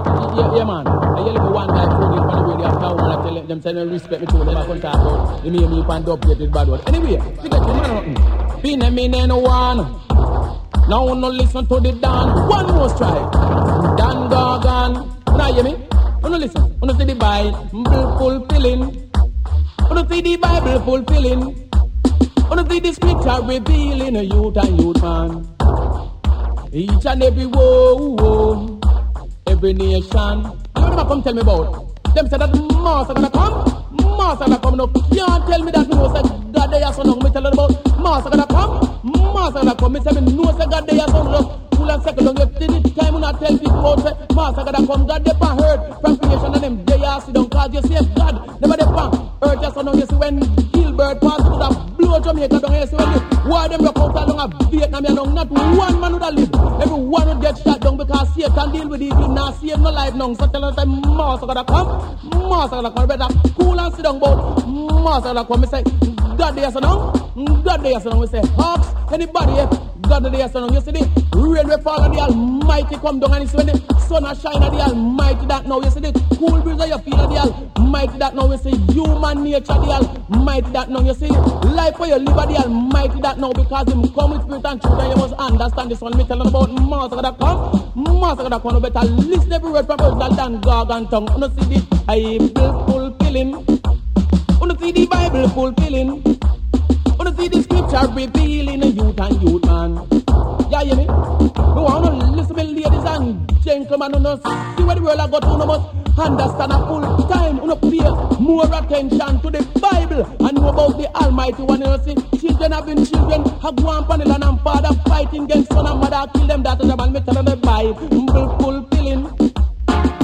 Yeah, yeah, man. I hear me one guy in on the radio after one. I tell them, say no respect me to them. I can talk about the me and me pan updated bad word. Anyway, forget the man nothing. Been a me no one. Now no listen to the Dan. One more strike. Dan Gargan. Now hear me? Wanna listen? Wanna see the Bible fulfilling? Wanna see the Bible fulfilling? Wanna see the scripture revealing a youth and youth man? Each and every woe every nation. You know come tell me about? Them say that master gonna come, master gonna come. No, can't tell me that know say God they are so long. Me tell you about master gonna come, master gonna come. Me say me know say God they are so long. Full and second long. If the time when I tell people say master gonna come, God they pan hurt. From creation and them they are sit down. Cause you see God never they pan hurt. Just so long. You see when Gilbert pass through that blow Jamaica down here. See when the war them rock out along a Vietnam. You know not one man would have lived. Everyone would get shot down because Satan deal with it. He not save no life now. So tell us that master gonna come, master gonna come. Better cool and sit down, but master gonna come. Me say God they are so now, God they are so now. We say hawks. Anybody here? God they are so now. You see the rain we fall and the Almighty come down and it's when the sun a shine the Almighty that now. You see the cool breeze that you feel the Almighty that now. You see human nature the Almighty that now. You see life where you live the Almighty that now because Him come with spirit and truth and you must understand this one. Me telling about master gonna come, master gonna come. You better listen every word from original than God and tongue. You see the Bible fulfilling. You see the Bible fulfilling. You see the scripture revealing a youth and youth man. Yeah, you me? We want to listen to ladies and gentlemen. You know, see where the world I got to. You must understand a full time. You know, pay more attention to the Bible and know about the Almighty One. You know, see, children have been children. Have gone on the and father fighting against son and mother. Kill them, that and me tell them the Bible fulfilling.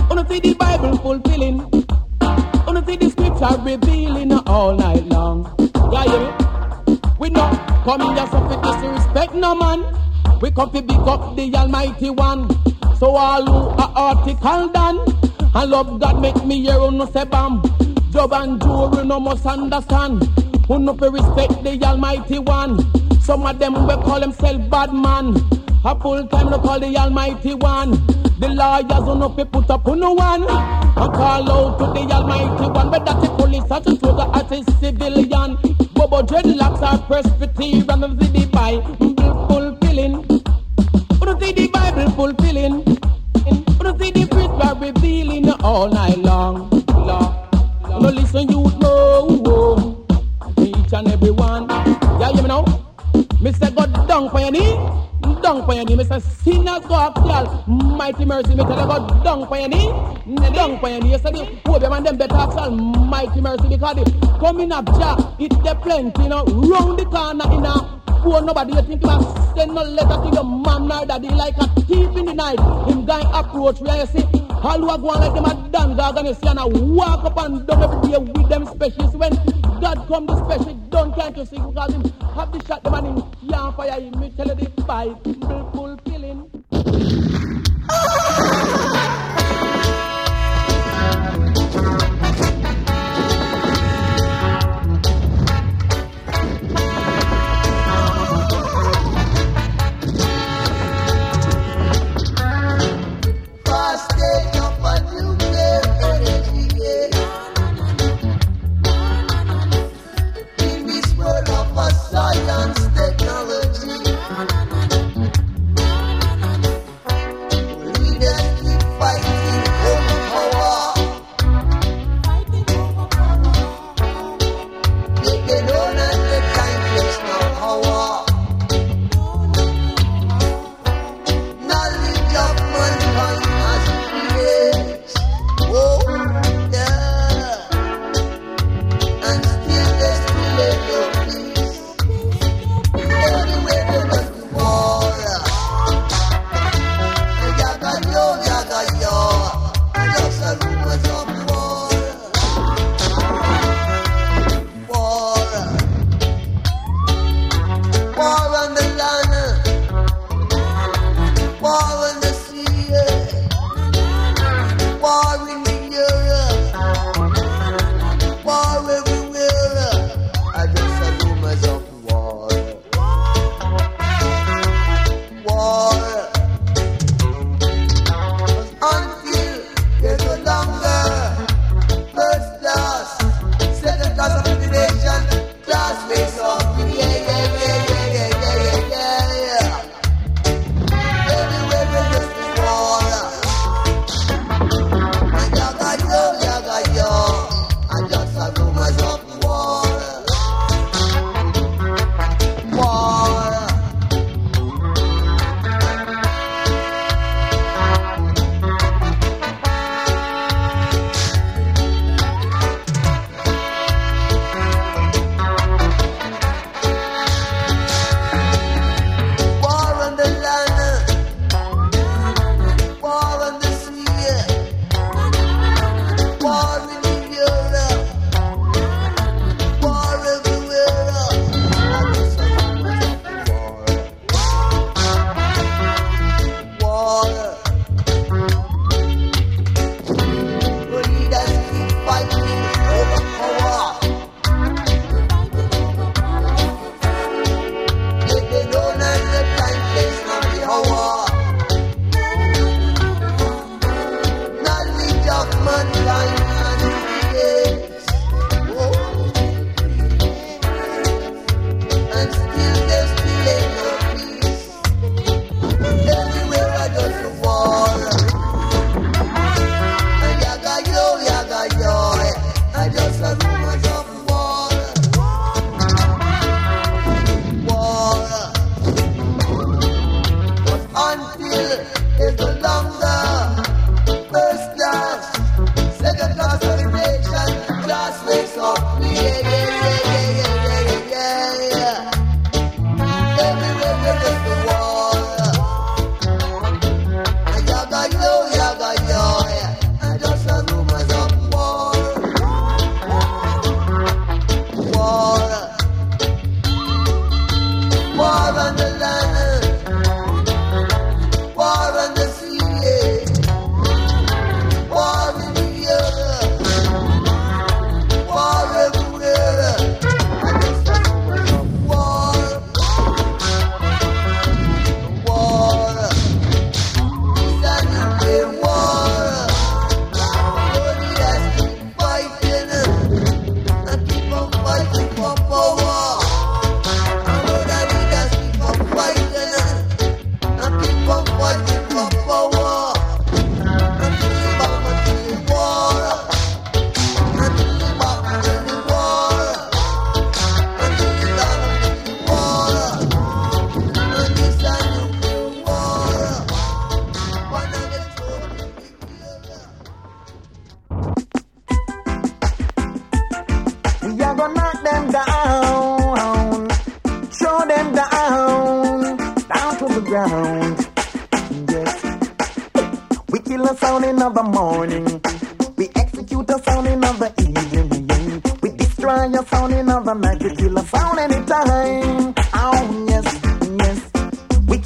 You know, see the Bible fulfilling. You know, see the scripture revealing all night long. Yeah, you me? We know come in just to disrespect no man. We come to big up the Almighty One. So all who are article done and love God make me hear who no say bam. Job and Joe no must understand. Who no fi respect the Almighty One. Some of them will call themselves bad man. A full time no call the Almighty One. The lawyers who no fi put up on no one. And call out to the Almighty One. But that's the police, that's the soldier, that's a civilian. Bobo dreadlocks are Presbyterian and the Bible fulfilling. Who see the Bible fulfilling. Who see the scripture revealing all night long. long. No listen, you know. Each and every one. Yeah, you know. Me say go down for your knee. Down for your knee. Me say sinners go up, y'all. Mighty mercy. Me tell you go down for your knee. Down for your knee. You the hope them and them better ask mighty mercy because the coming up Jah, it the plenty, you know. Round the corner in a poor nobody. You think about. send no letter to your mom nor daddy like a thief in the night. Him going approach where you see all who are going like them a dog and you see and I walk up and down every day with them specials when God come the special don't can't you see because him have the shot them and him can't fire him. Me tell you the Bible fulfilling.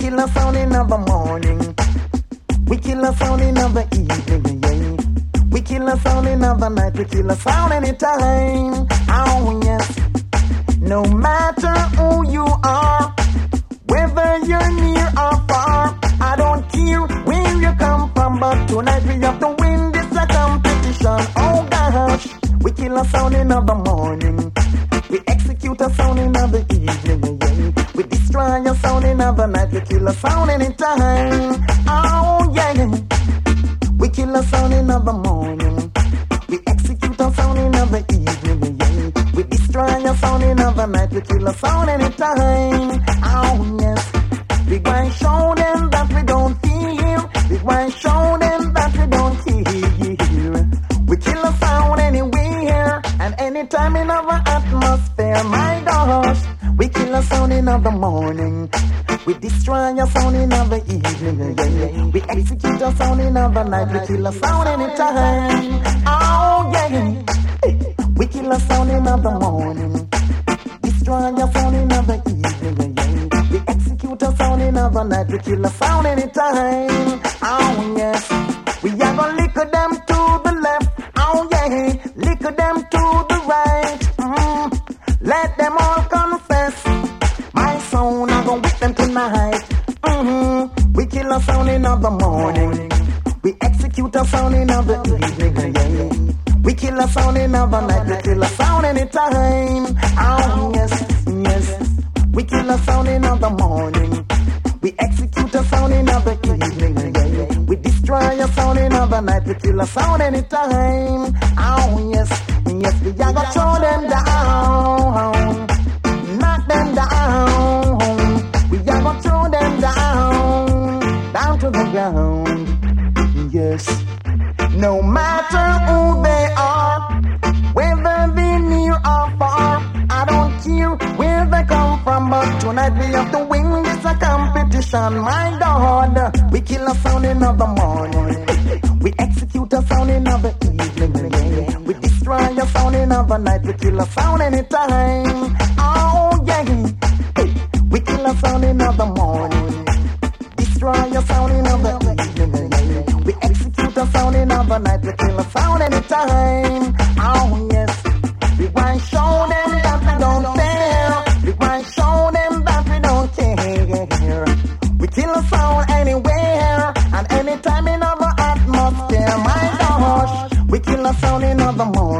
Kill a sound in the morning. We kill a sound in the evening. We kill a sound in the night. We kill a sound anytime. Oh, yes. No matter who you are, whether you're near or far, I don't care where you come from, but tonight we have to win this a competition. Oh gosh, we kill a sound in the morning, we execute a sound in the evening, destroy a sound in the night, we kill a sound anytime. Oh yeah, we kill a sound in the morning, we execute a sound in the evening, yeah. we destroy a sound in the night, we kill a sound anytime. Oh yes. We going show them that we don't feel. We going show them that we don't hear. We kill a sound anywhere and anytime in our atmosphere. Sound in the morning. We destroy a sound in the evening. Yeah. We execute a sound in the night. We kill a sound anytime. Oh yeah. We kill a sound in the morning. Destroy a sound in the evening. Yeah. We execute a sound in the night. We kill a sound anytime. Oh yes. We are gonna liquor them to the left. Oh yeah. Liquor them to the right. Mm. Let them all in the night. We kill a sound anytime. Oh yes, yes. We kill a sound in the morning. We execute a sound in the evening. We destroy a sound in the night. We kill a sound anytime. Oh yes, yes. We throw them competition. My God, we kill a sound in the morning, we execute a sound in the evening, we destroy a sound in the night, we kill a sound anytime. Oh yeah, we kill a sound in the morning, destroy a sound in the evening, we execute a sound in the night, the morning.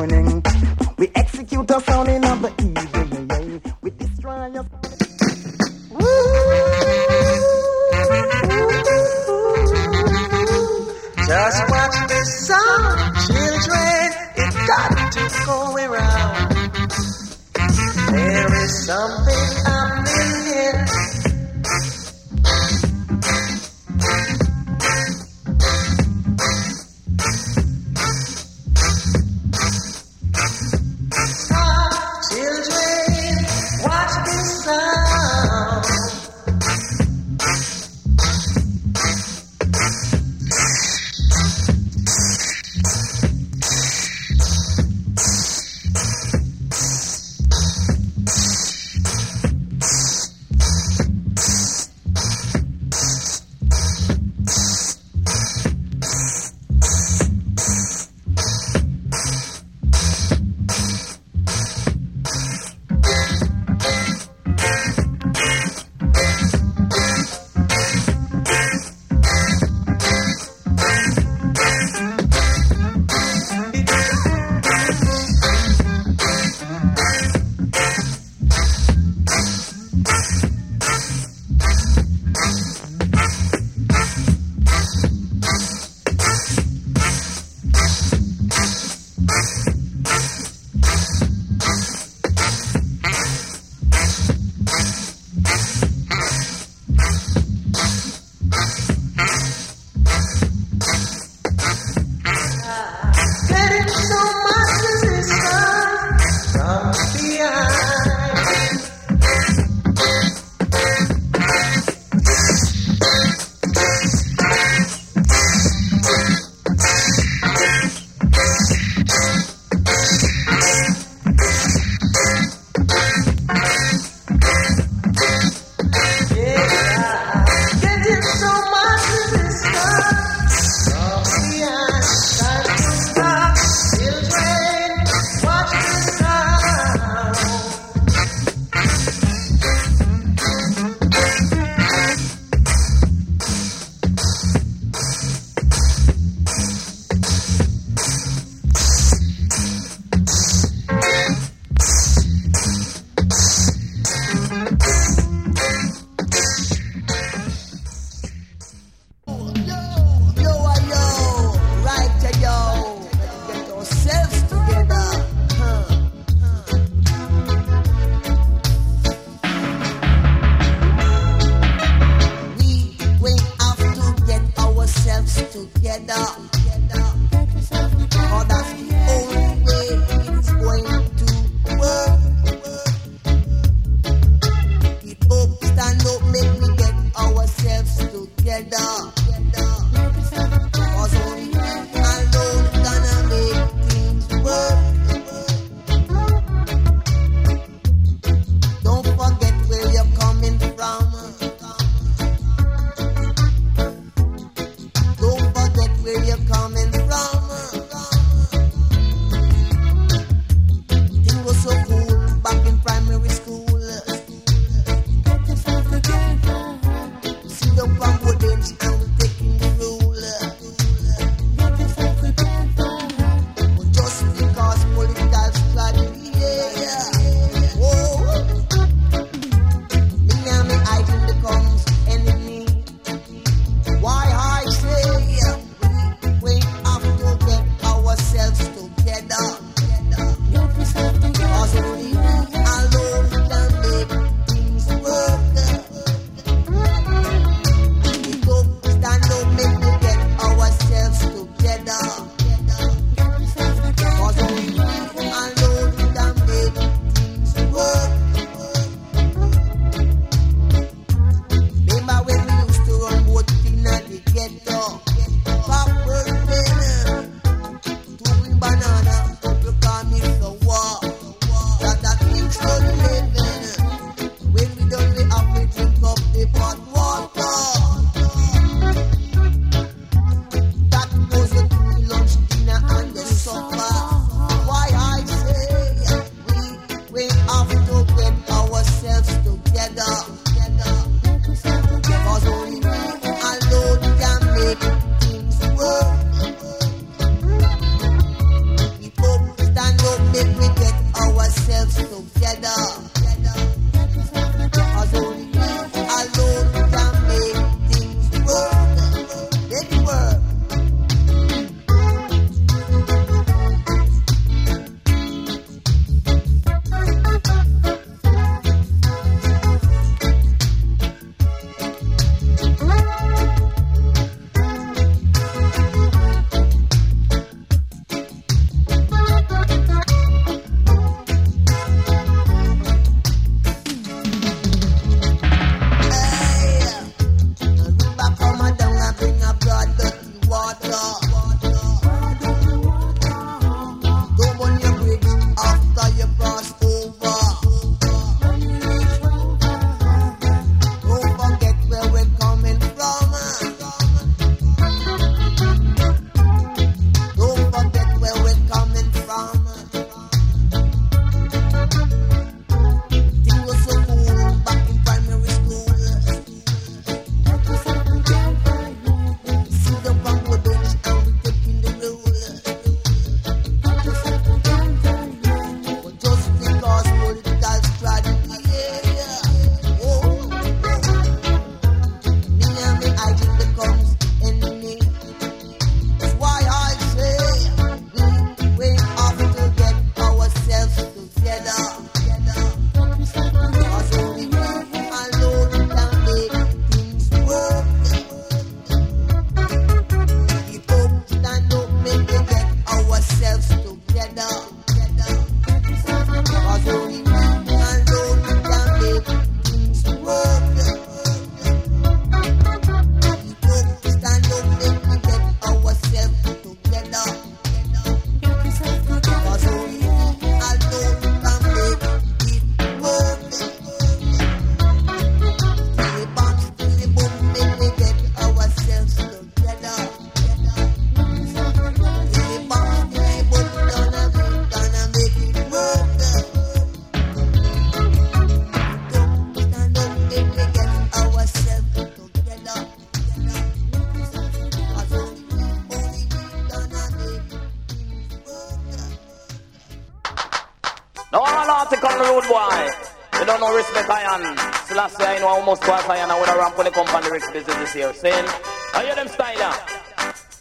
Almost twice I and I wanna ramp when they come on the business this year. Saying, I hear them styler.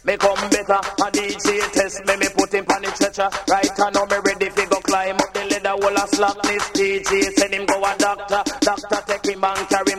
Me come better, a DJ test me, me put him on the stretcher. Right now me ready fi go climb up the ladder, wall a slackness. DJ send him go a doctor, doctor take him and carry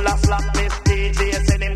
Full of slap, this DJ, send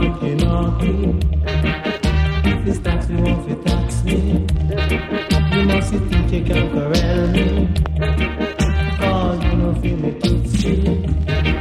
walking off me. This tax me won't fit tax me. You must think you can corral me. Cause you know feel me tipsy.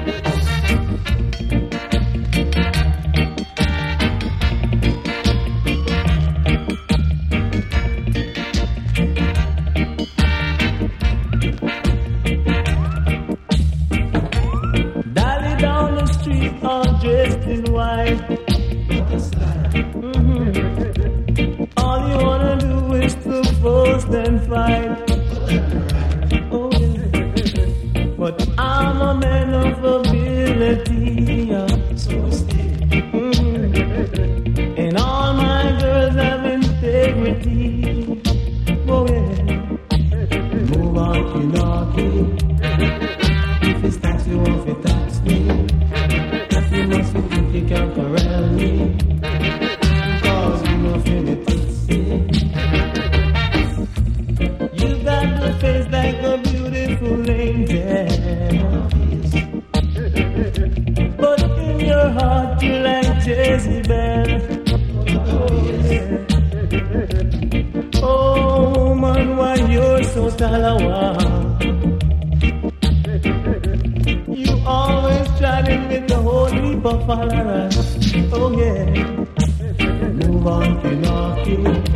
Oh, yeah. Move on, Pinocchio. If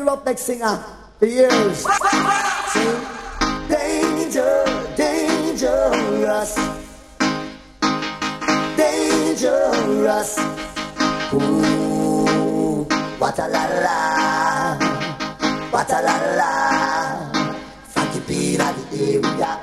the Roughneck Singer for years. Danger, dangerous. Dangerous. Ooh, what a la la. What a la la. Funky beat the area.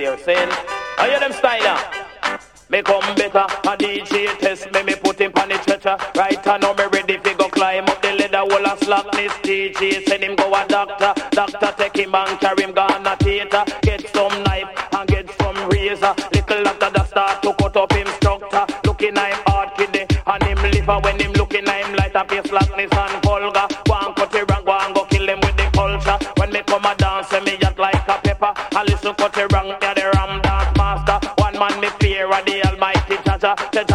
their sin. I hear them style me come better, a DJ test me, me put him on the treasure. Right I know me ready fi go climb up the ladder, wall a slackness. DJ send him go a doctor, doctor take him and carry him gone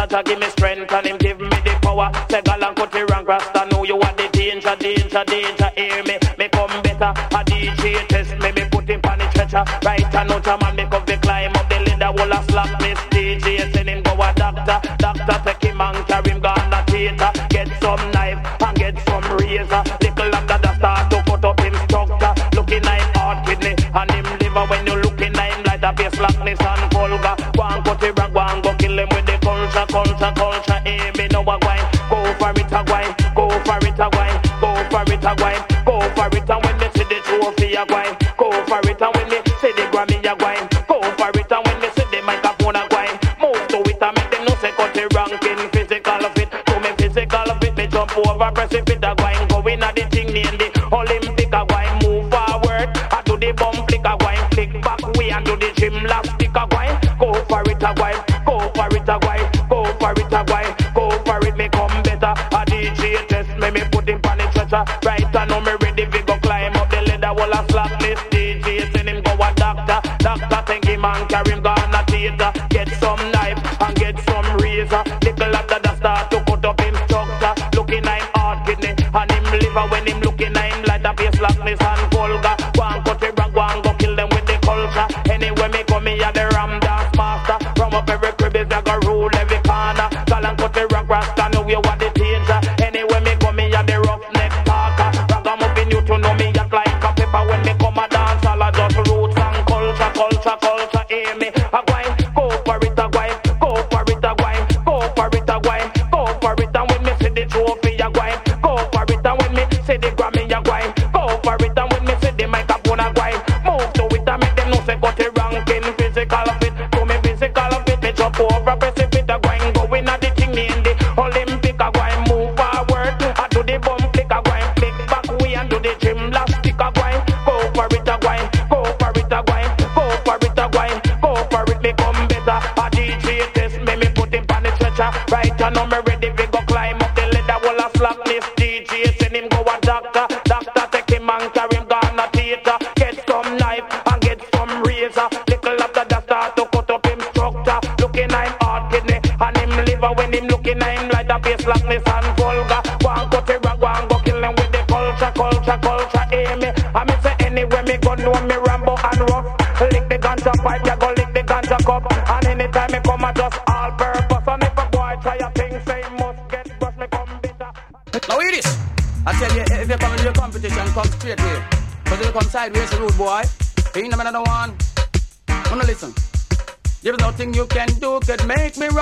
Jah Jah give me strength and him give me the power. Say gal and cut the rank, I know you are the danger, danger, danger. Hear me, me come better. A DJ test me, me put him on the treasure. Right and out a man, me come the climb up the ladder. Will I slap this DJ? Send him go a doctor, doctor take him and carry him gone a theater. Get some knife and get some razor. culture, culture, eh, me know a wine. Go for it a wine, go for it a wine, go for it a wine, go for it a. When they see the trophy a wine.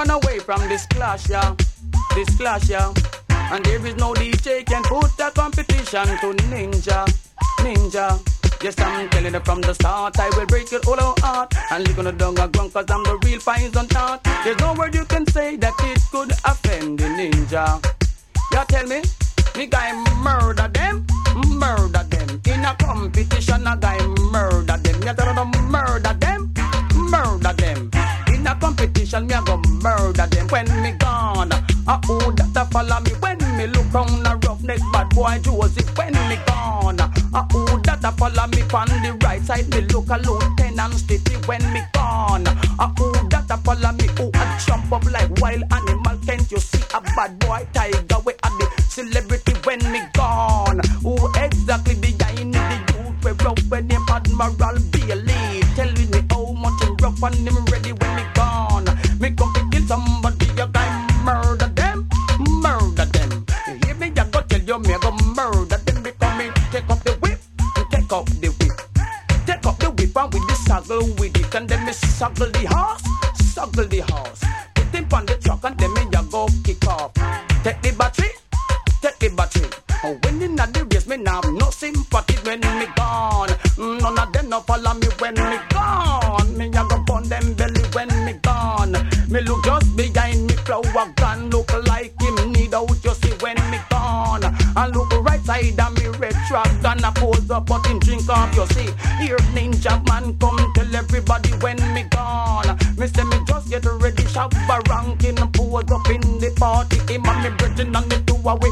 run away from this clash, yeah. This clash, yeah. And there is no DJ can put the competition to Ninja, Ninja. Yes, I'm telling it from the start. I will break your whole heart and lick on the dung and cause I'm the real fight on top. There's no word you can say that it could offend the ninja. Y'all tell me, me guy murder them, murder them. In a competition, a guy murder them. You tell them murder them, murder them competition, me a go murder them when me gone. I oh that a follow me when me look round a roughneck bad boy Joseph when me gone. I oh that a follow me from the right side, me look a Lieutenant Stitchie. when me gone. I oh that a follow me who a jump up like wild animal. Can't you see a bad boy tiger? Where are the celebrity when me gone? Who exactly behind the youth? Where rough when him Admiral Bailey telling me how much him rough and him ready murder them, murder them. You hear me? I go tell you me I go murder them because me take off the whip, take off the whip, take off the whip and with the saddle with it and then me saddle the horse, saddle the horse. Put him on the truck and then me I go kick off. Take the battery, take the battery. side of me red truck. Gonna pose up but him drink up. You see Here ninja man come tell everybody when me gone. Mister, me just get ready shout shop ranking Pose up in the party. Him and me brethren and me two away.